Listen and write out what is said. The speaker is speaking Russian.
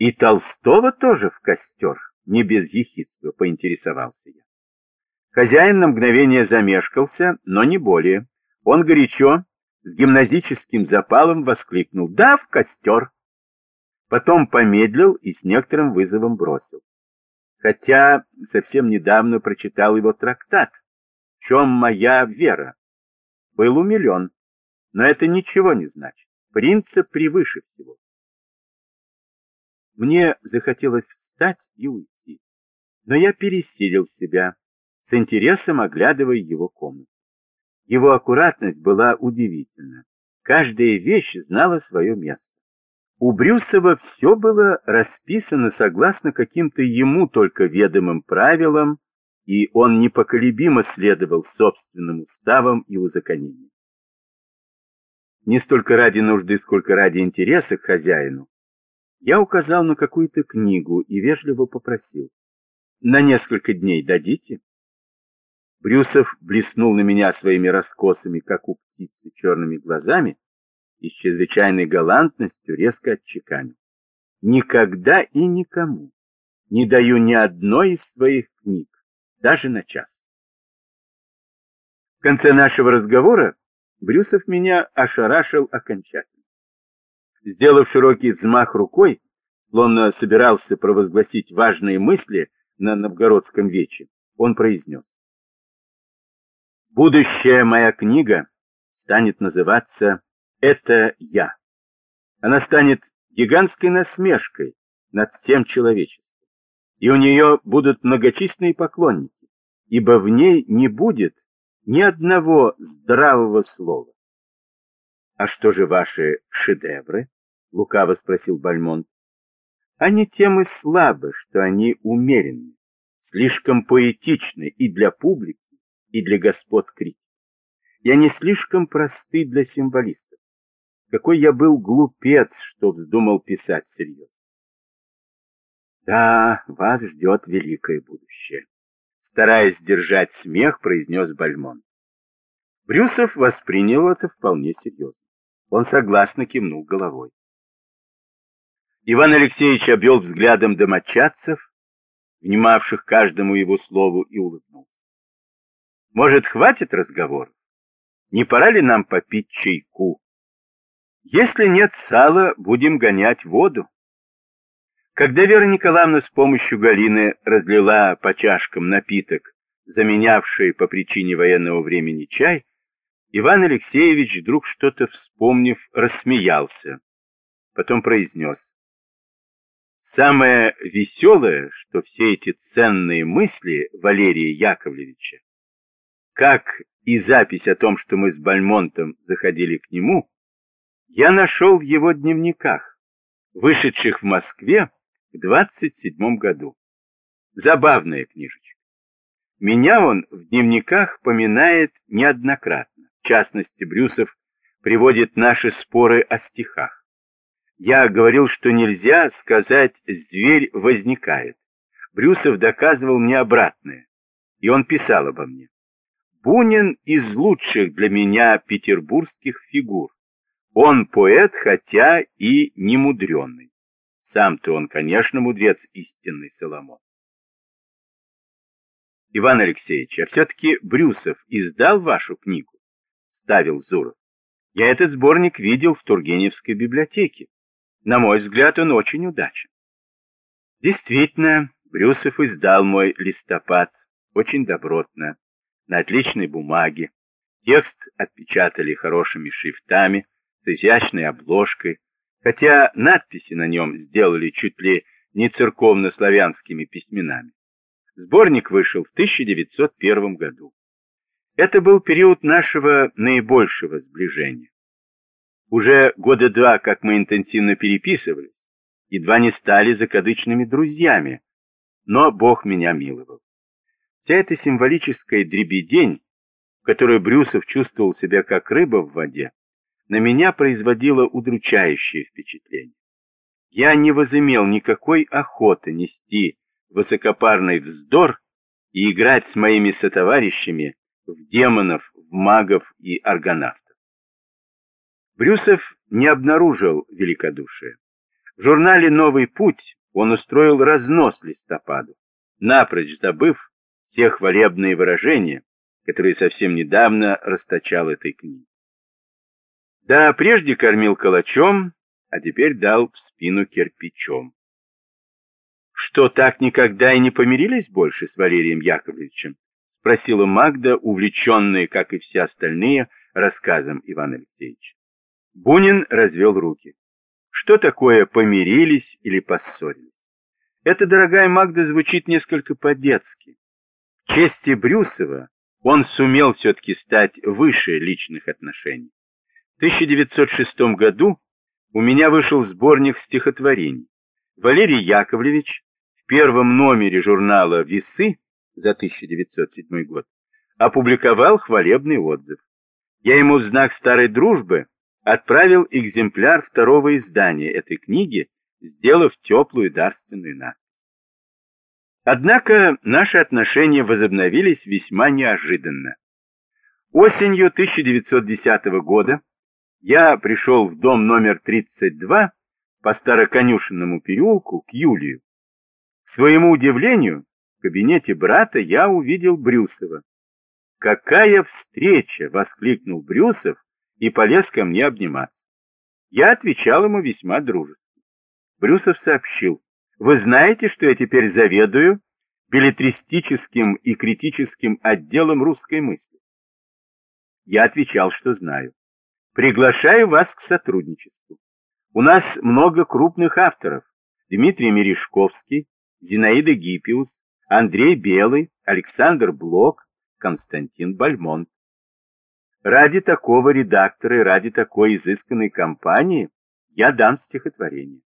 И Толстого тоже в костер, не без ехидства, поинтересовался я. Хозяин на мгновение замешкался, но не более. Он горячо, с гимназическим запалом воскликнул «Да, в костер!» Потом помедлил и с некоторым вызовом бросил. Хотя совсем недавно прочитал его трактат «В чем моя вера?» Был умилен, но это ничего не значит. Принцип превыше всего. Мне захотелось встать и уйти, но я пересилил себя, с интересом оглядывая его комнату. Его аккуратность была удивительна. Каждая вещь знала свое место. У Брюсова все было расписано согласно каким-то ему только ведомым правилам, и он непоколебимо следовал собственным уставам и узаконениям. Не столько ради нужды, сколько ради интереса к хозяину, я указал на какую-то книгу и вежливо попросил. «На несколько дней дадите?» Брюсов блеснул на меня своими раскосами, как у птицы, черными глазами и с чрезвычайной галантностью резко отчеканил. «Никогда и никому не даю ни одной из своих книг, даже на час». В конце нашего разговора Брюсов меня ошарашил окончательно. Сделав широкий взмах рукой, словно собирался провозгласить важные мысли на новгородском вече, он произнес. Будущая моя книга станет называться «Это я». Она станет гигантской насмешкой над всем человечеством, и у нее будут многочисленные поклонники, ибо в ней не будет ни одного здравого слова. «А что же ваши шедевры?» — лукаво спросил Бальмонт. «Они тем и слабы, что они умеренны, слишком поэтичны и для публики, и для господ критиков. И они слишком просты для символистов. Какой я был глупец, что вздумал писать серьезно. Да, вас ждет великое будущее. Стараясь сдержать смех, произнес Бальмон. Брюсов воспринял это вполне серьезно. Он согласно кивнул головой. Иван Алексеевич обвел взглядом домочадцев, внимавших каждому его слову, и улыбнулся. Может, хватит разговоров? Не пора ли нам попить чайку? Если нет сала, будем гонять воду. Когда Вера Николаевна с помощью Галины разлила по чашкам напиток, заменявший по причине военного времени чай, Иван Алексеевич, вдруг что-то вспомнив, рассмеялся. Потом произнес. Самое веселое, что все эти ценные мысли Валерия Яковлевича как и запись о том, что мы с Бальмонтом заходили к нему, я нашел в его дневниках, вышедших в Москве в 27 году. Забавная книжечка. Меня он в дневниках поминает неоднократно. В частности, Брюсов приводит наши споры о стихах. Я говорил, что нельзя сказать «зверь возникает». Брюсов доказывал мне обратное, и он писал обо мне. Бунин из лучших для меня петербургских фигур. Он поэт, хотя и не мудренный. Сам-то он, конечно, мудрец истинный Соломон. Иван Алексеевич, а все-таки Брюсов издал вашу книгу? Ставил Зуров. Я этот сборник видел в Тургеневской библиотеке. На мой взгляд, он очень удачен. Действительно, Брюсов издал мой листопад очень добротно на отличной бумаге. Текст отпечатали хорошими шрифтами, с изящной обложкой, хотя надписи на нем сделали чуть ли не церковно-славянскими письменами. Сборник вышел в 1901 году. Это был период нашего наибольшего сближения. Уже года два, как мы интенсивно переписывались, едва не стали закадычными друзьями, но Бог меня миловал. Вся эта символическая дребедень, в которой Брюсов чувствовал себя как рыба в воде, на меня производила удручающее впечатление. Я не возымел никакой охоты нести высокопарный вздор и играть с моими сотоварищами в демонов, в магов и аргонавтов. Брюсов не обнаружил великодушия. В журнале «Новый путь» он устроил разнос листопаду, напрочь забыв все хвалебные выражения, которые совсем недавно расточал этой книге. Да, прежде кормил калачом, а теперь дал в спину кирпичом. Что, так никогда и не помирились больше с Валерием Яковлевичем? Спросила Магда, увлеченная, как и все остальные, рассказом Ивана Алексеевича. Бунин развел руки. Что такое помирились или поссорились? Это, дорогая Магда, звучит несколько по-детски. В чести Брюсова он сумел все-таки стать выше личных отношений. В 1906 году у меня вышел сборник стихотворений. Валерий Яковлевич в первом номере журнала «Весы» за 1907 год опубликовал хвалебный отзыв. Я ему в знак старой дружбы отправил экземпляр второго издания этой книги, сделав теплую дарственную надпись. Однако наши отношения возобновились весьма неожиданно. Осенью 1910 года я пришел в дом номер 32 по Староконюшенному переулку к Юлию. К своему удивлению, в кабинете брата я увидел Брюсова. «Какая встреча!» — воскликнул Брюсов и полез ко мне обниматься. Я отвечал ему весьма дружески. Брюсов сообщил, «Вы знаете, что я теперь заведую билетристическим и критическим отделом русской мысли?» Я отвечал, что знаю. Приглашаю вас к сотрудничеству. У нас много крупных авторов. Дмитрий Мережковский, Зинаида Гиппиус, Андрей Белый, Александр Блок, Константин Бальмонт. Ради такого редактора и ради такой изысканной компании я дам стихотворение.